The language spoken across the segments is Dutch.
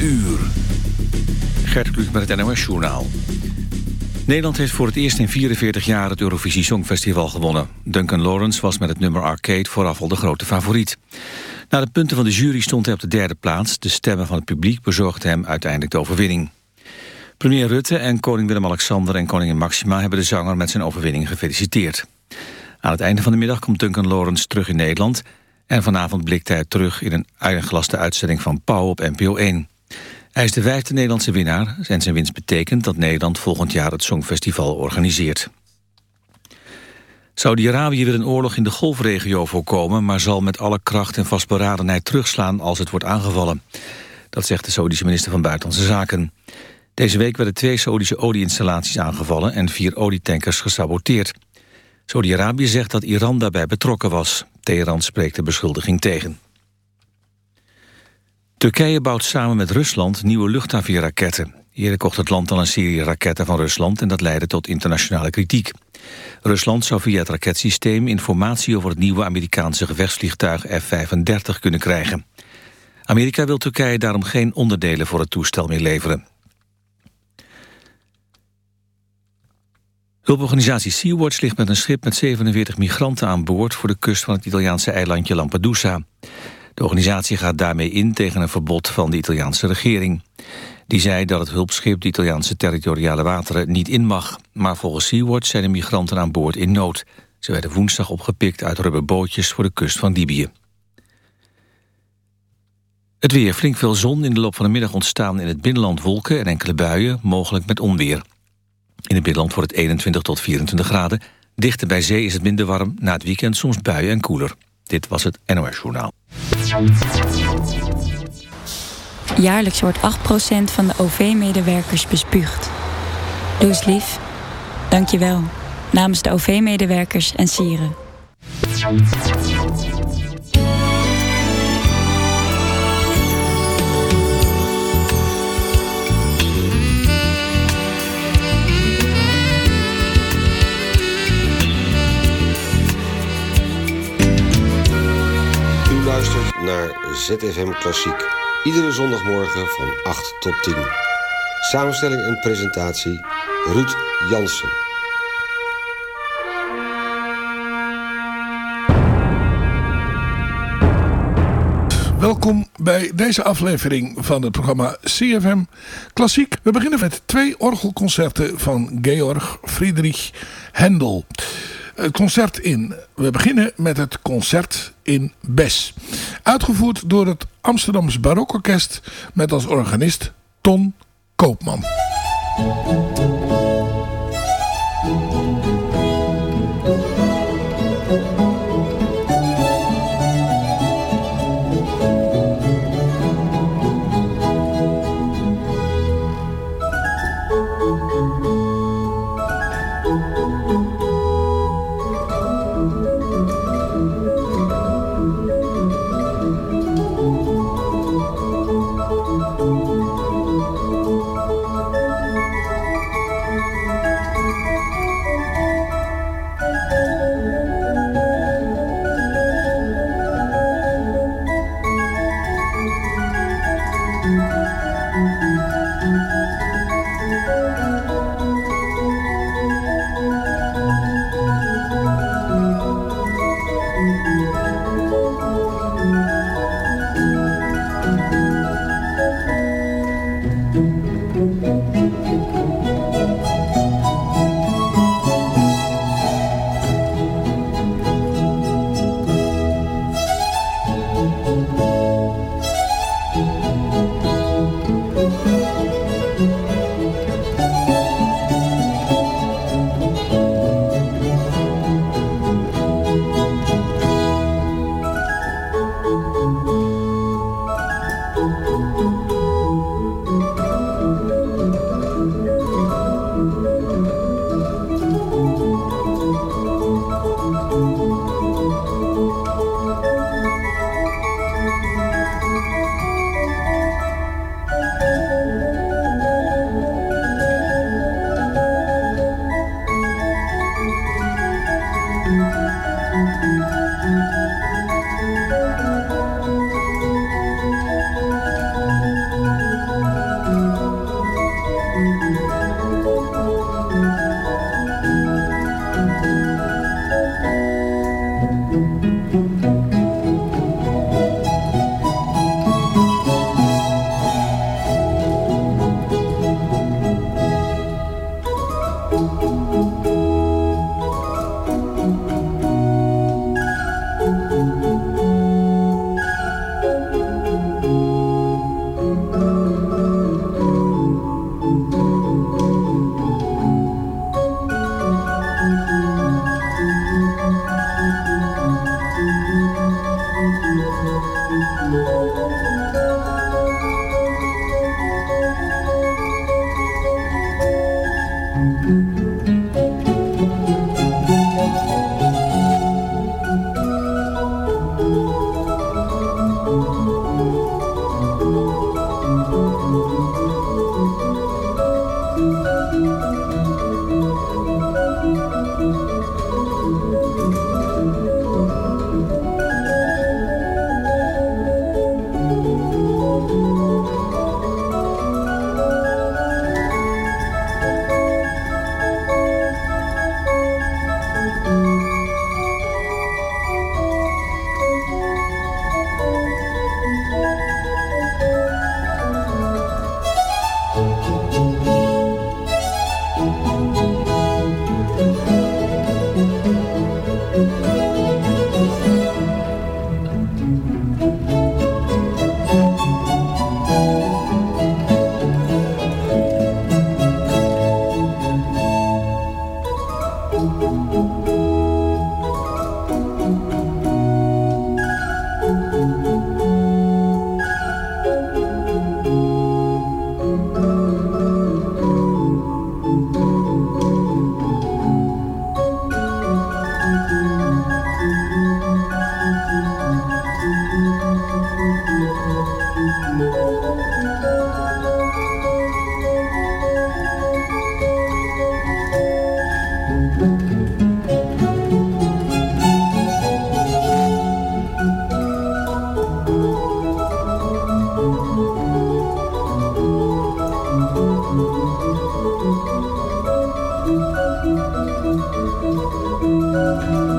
uur. Gert Kluk met het NOS Journaal. Nederland heeft voor het eerst in 44 jaar het Eurovisie Songfestival gewonnen. Duncan Lawrence was met het nummer Arcade vooraf al de grote favoriet. Na de punten van de jury stond hij op de derde plaats. De stemmen van het publiek bezorgden hem uiteindelijk de overwinning. Premier Rutte en koning Willem-Alexander en koningin Maxima... hebben de zanger met zijn overwinning gefeliciteerd. Aan het einde van de middag komt Duncan Lawrence terug in Nederland... en vanavond blikt hij terug in een eingelaste uitzending van Pauw op NPO 1. Hij is de vijfde Nederlandse winnaar en zijn winst betekent dat Nederland volgend jaar het Songfestival organiseert. Saudi-Arabië wil een oorlog in de golfregio voorkomen... maar zal met alle kracht en vastberadenheid terugslaan als het wordt aangevallen. Dat zegt de Saudische minister van Buitenlandse Zaken. Deze week werden twee Saudische olieinstallaties aangevallen... en vier olietankers gesaboteerd. Saudi-Arabië zegt dat Iran daarbij betrokken was. Teheran spreekt de beschuldiging tegen. Turkije bouwt samen met Rusland nieuwe luchtafweerraketten. Eerder kocht het land al een serie raketten van Rusland... en dat leidde tot internationale kritiek. Rusland zou via het raketsysteem informatie over het nieuwe Amerikaanse gevechtsvliegtuig F-35 kunnen krijgen. Amerika wil Turkije daarom geen onderdelen voor het toestel meer leveren. Hulporganisatie Sea-Watch ligt met een schip met 47 migranten aan boord... voor de kust van het Italiaanse eilandje Lampedusa. De organisatie gaat daarmee in tegen een verbod van de Italiaanse regering. Die zei dat het hulpschip de Italiaanse territoriale wateren niet in mag. Maar volgens Sea-Watch zijn de migranten aan boord in nood. Ze werden woensdag opgepikt uit rubberbootjes voor de kust van Libië. Het weer flink veel zon in de loop van de middag ontstaan in het binnenland wolken en enkele buien, mogelijk met onweer. In het binnenland wordt het 21 tot 24 graden. Dichter bij zee is het minder warm, na het weekend soms buien en koeler. Dit was het NOS Journaal. Jaarlijks wordt 8% van de OV-medewerkers bespuugd. Doe eens lief. Dank je wel. Namens de OV-medewerkers en sieren. Naar ZFM Klassiek. Iedere zondagmorgen van 8 tot 10. Samenstelling en presentatie Ruud Jansen. Welkom bij deze aflevering van het programma CFM Klassiek. We beginnen met twee orgelconcerten van Georg Friedrich Händel. Het concert in, we beginnen met het concert in Bes. Uitgevoerd door het Amsterdams Barokorkest met als organist Ton Koopman. Música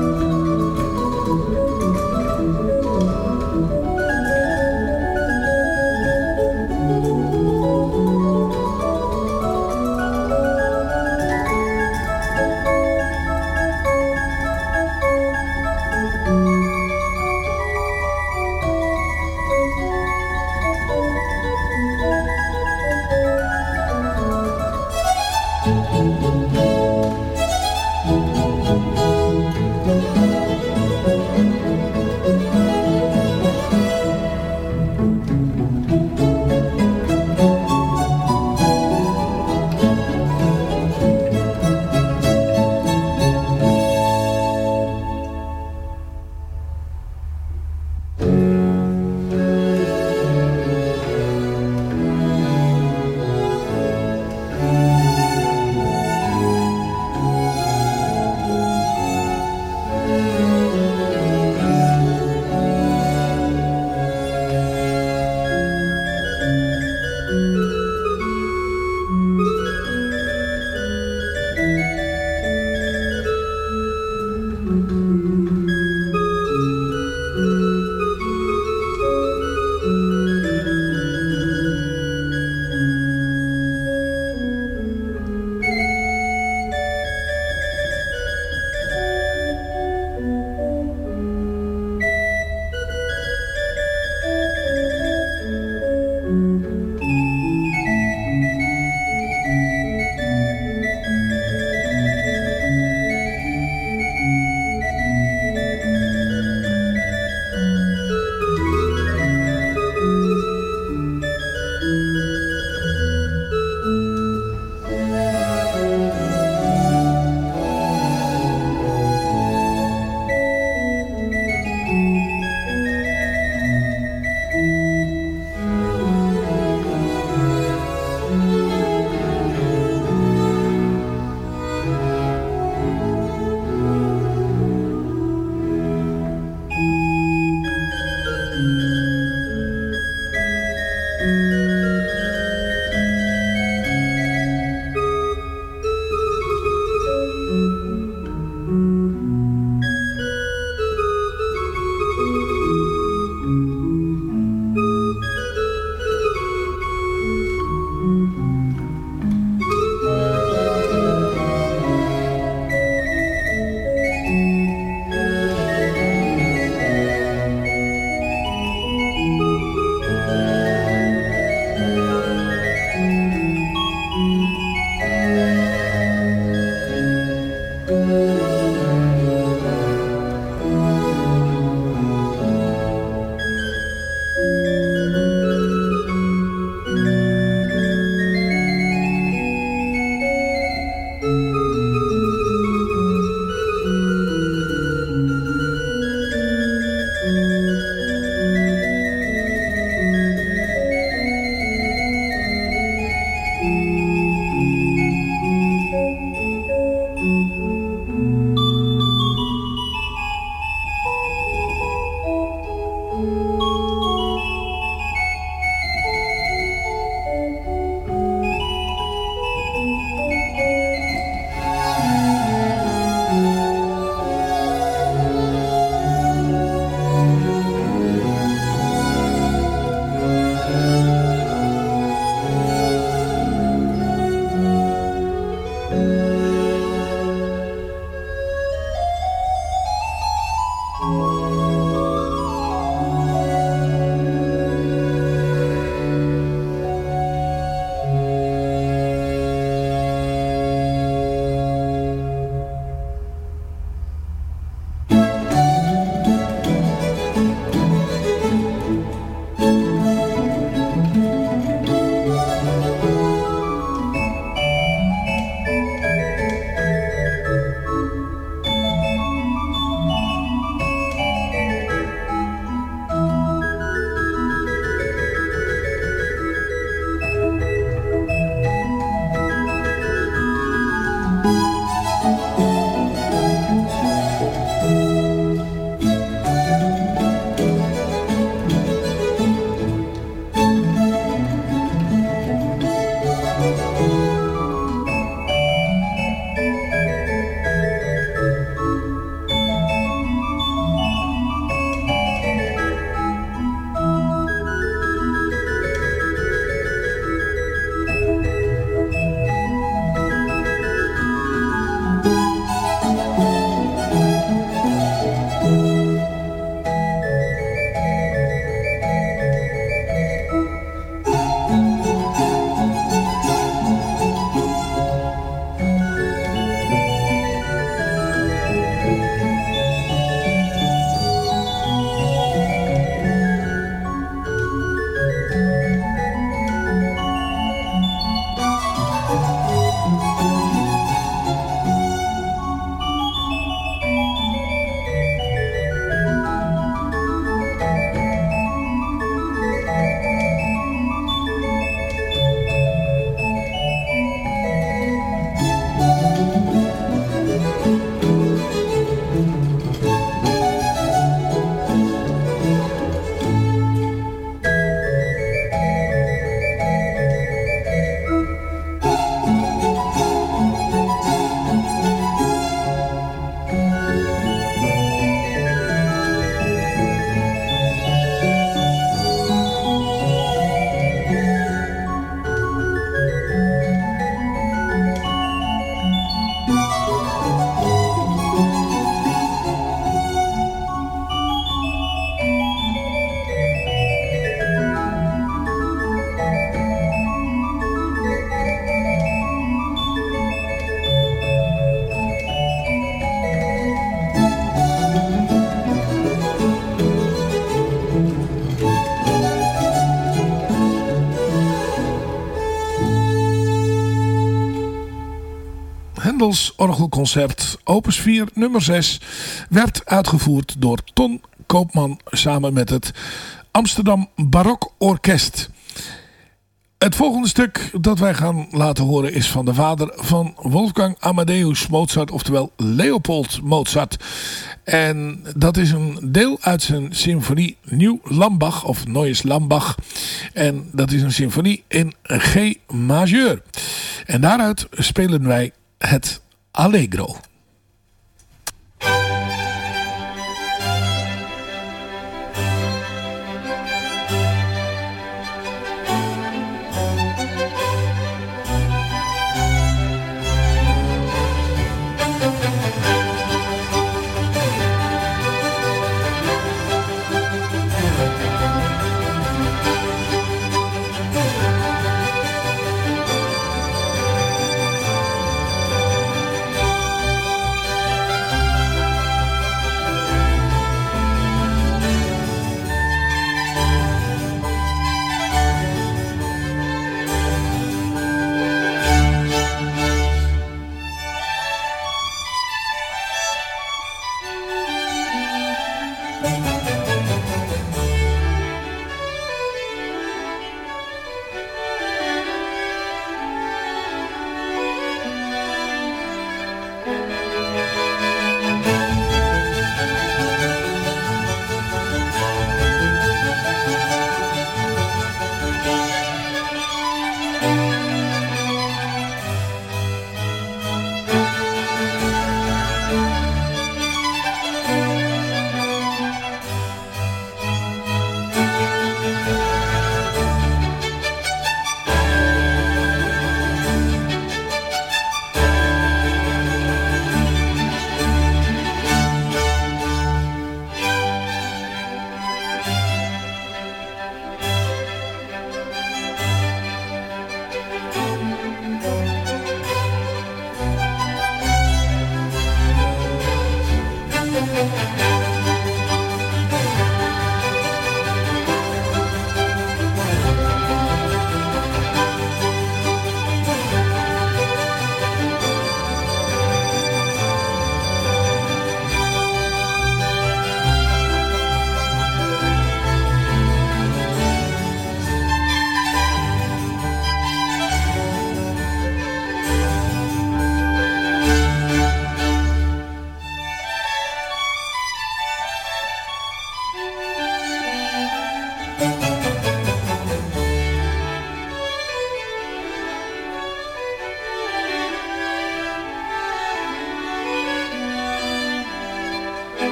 Orgelconcert opus 4 nummer 6 werd uitgevoerd door Ton Koopman samen met het Amsterdam Barok Orkest. Het volgende stuk dat wij gaan laten horen is van de vader van Wolfgang Amadeus Mozart, oftewel Leopold Mozart. En dat is een deel uit zijn symfonie Nieuw Lambach, of Neues Lambach. En dat is een symfonie in G majeur. En daaruit spelen wij het Allegro.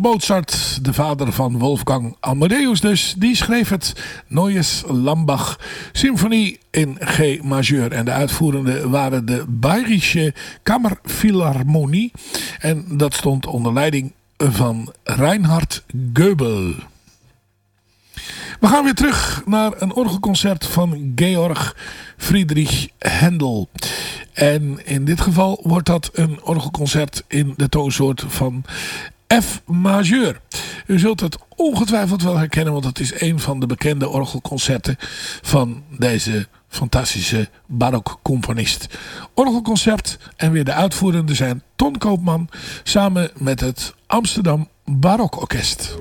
Mozart, de vader van Wolfgang Amadeus dus, die schreef het Neues Lambach symfonie in G majeur. En de uitvoerende waren de Bayerische Kammerphilharmonie. En dat stond onder leiding van Reinhard Goebel. We gaan weer terug naar een orgelconcert van Georg Friedrich Händel. En in dit geval wordt dat een orgelconcert in de toonsoort van F majeur. U zult het ongetwijfeld wel herkennen, want het is een van de bekende orgelconcerten van deze fantastische barokcomponist. Orgelconcert en weer de uitvoerende zijn Ton Koopman samen met het Amsterdam Barokorkest.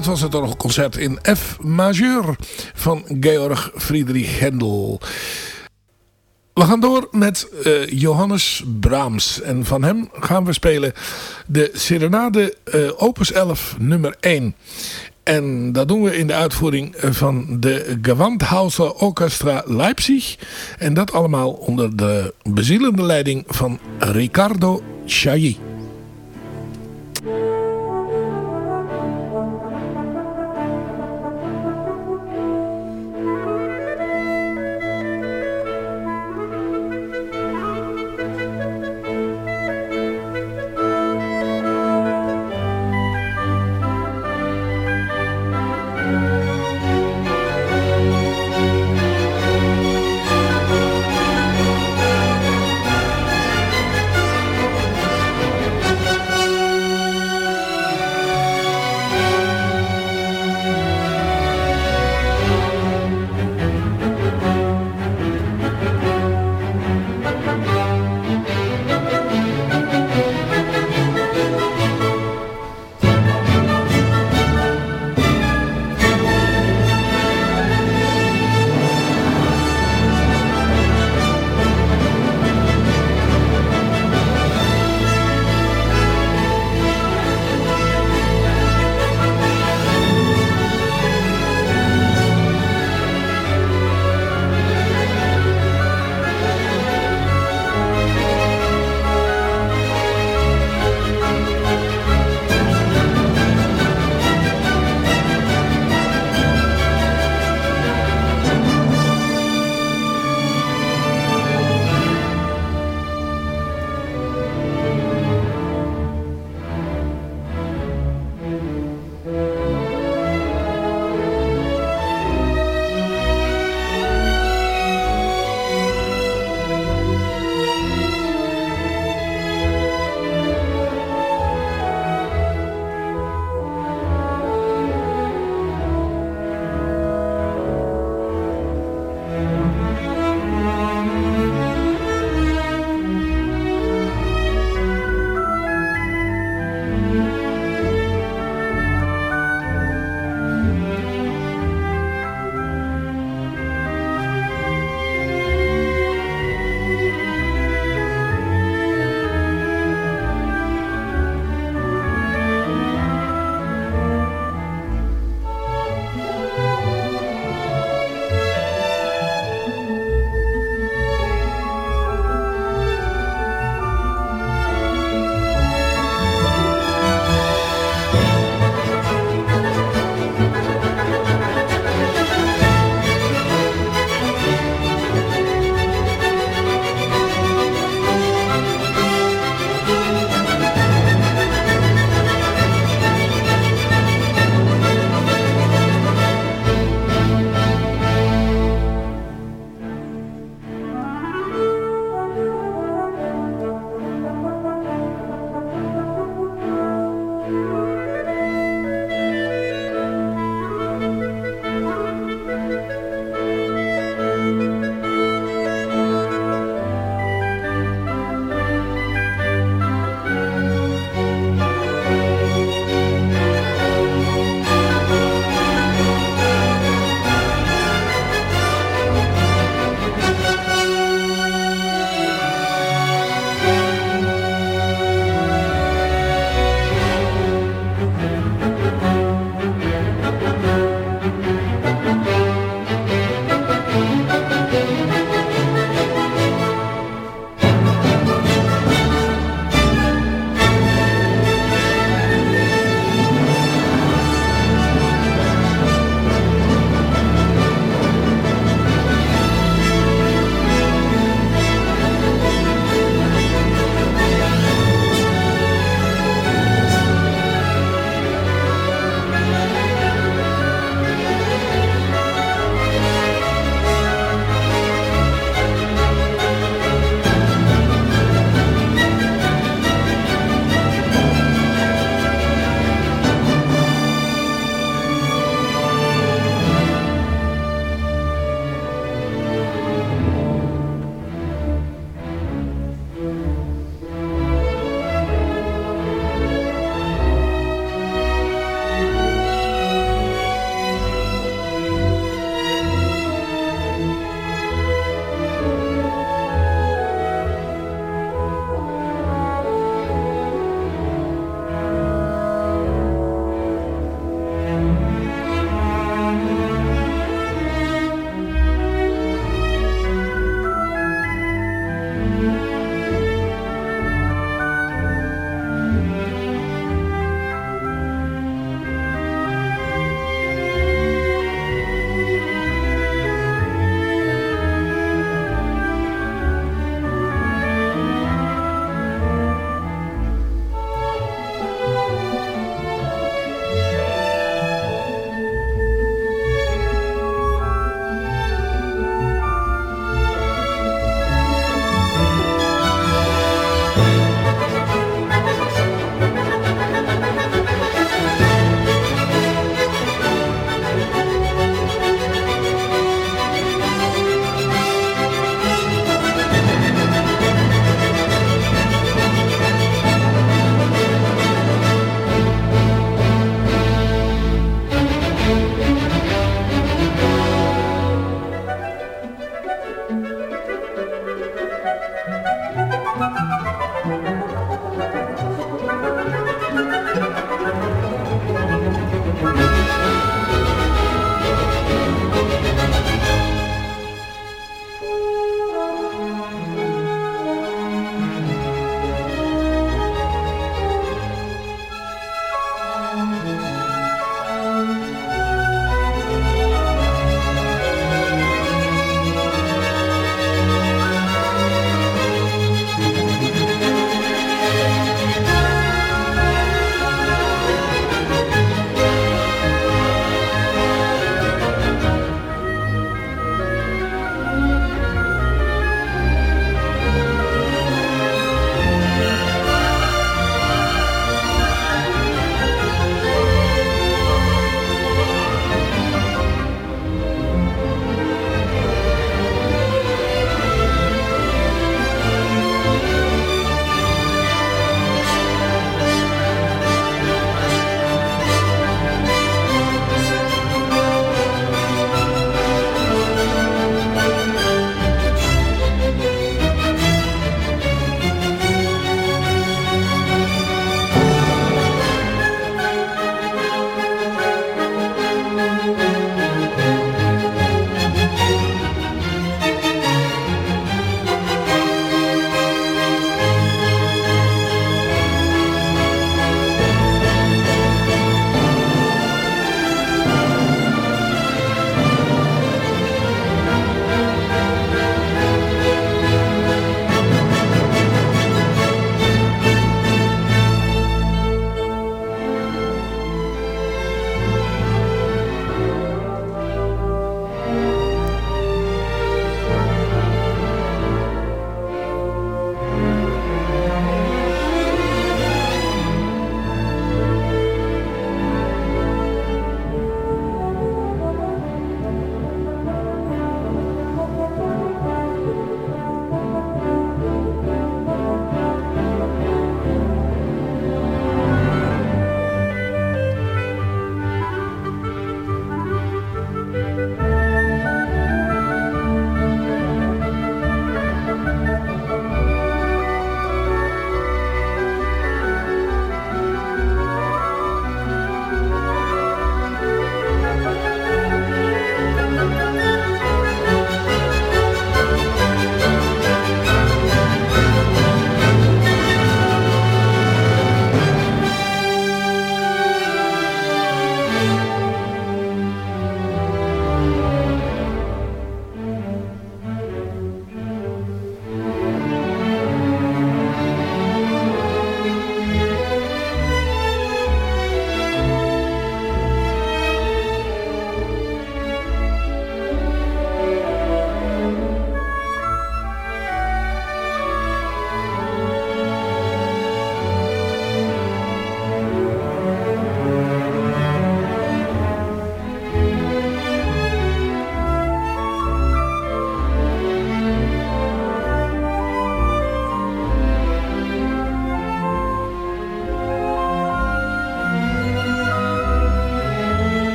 Dat was het orgelconcert in F majeur van Georg Friedrich Händel. We gaan door met uh, Johannes Brahms. En van hem gaan we spelen de Serenade uh, opus 11 nummer 1. En dat doen we in de uitvoering van de Gewandhauser Orchestra Leipzig. En dat allemaal onder de bezielende leiding van Ricardo Chailly.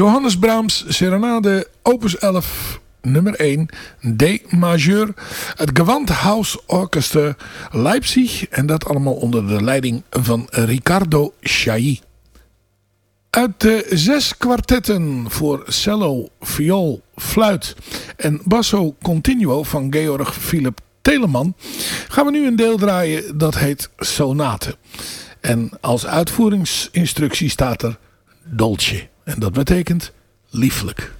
Johannes Brahms Serenade Opus 11 nummer 1 D majeur. Het Gewandhaus Orchester Leipzig. En dat allemaal onder de leiding van Riccardo Chailly. Uit de zes kwartetten voor cello, viool, fluit en basso continuo van Georg Philipp Telemann gaan we nu een deel draaien dat heet Sonate. En als uitvoeringsinstructie staat er Dolce. En dat betekent lieflijk.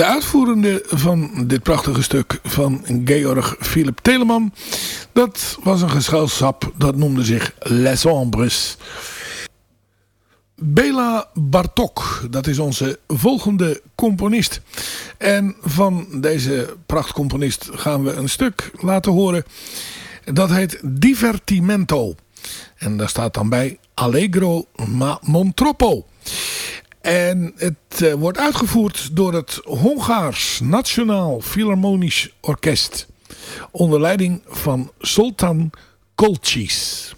De uitvoerende van dit prachtige stuk van Georg Philip Telemann... dat was een gezelschap dat noemde zich Les Ombres. Bela Bartok, dat is onze volgende componist. En van deze prachtcomponist gaan we een stuk laten horen. Dat heet Divertimento. En daar staat dan bij Allegro ma non troppo. En het uh, wordt uitgevoerd door het Hongaars Nationaal Philharmonisch Orkest. Onder leiding van Sultan Kolchis.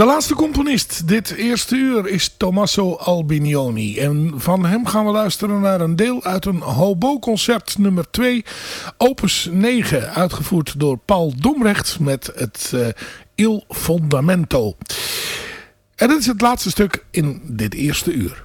De laatste componist dit eerste uur is Tommaso Albinioni. En van hem gaan we luisteren naar een deel uit een hobo-concert nummer 2, opus 9. Uitgevoerd door Paul Domrecht met het uh, Il Fondamento. En dit is het laatste stuk in dit eerste uur.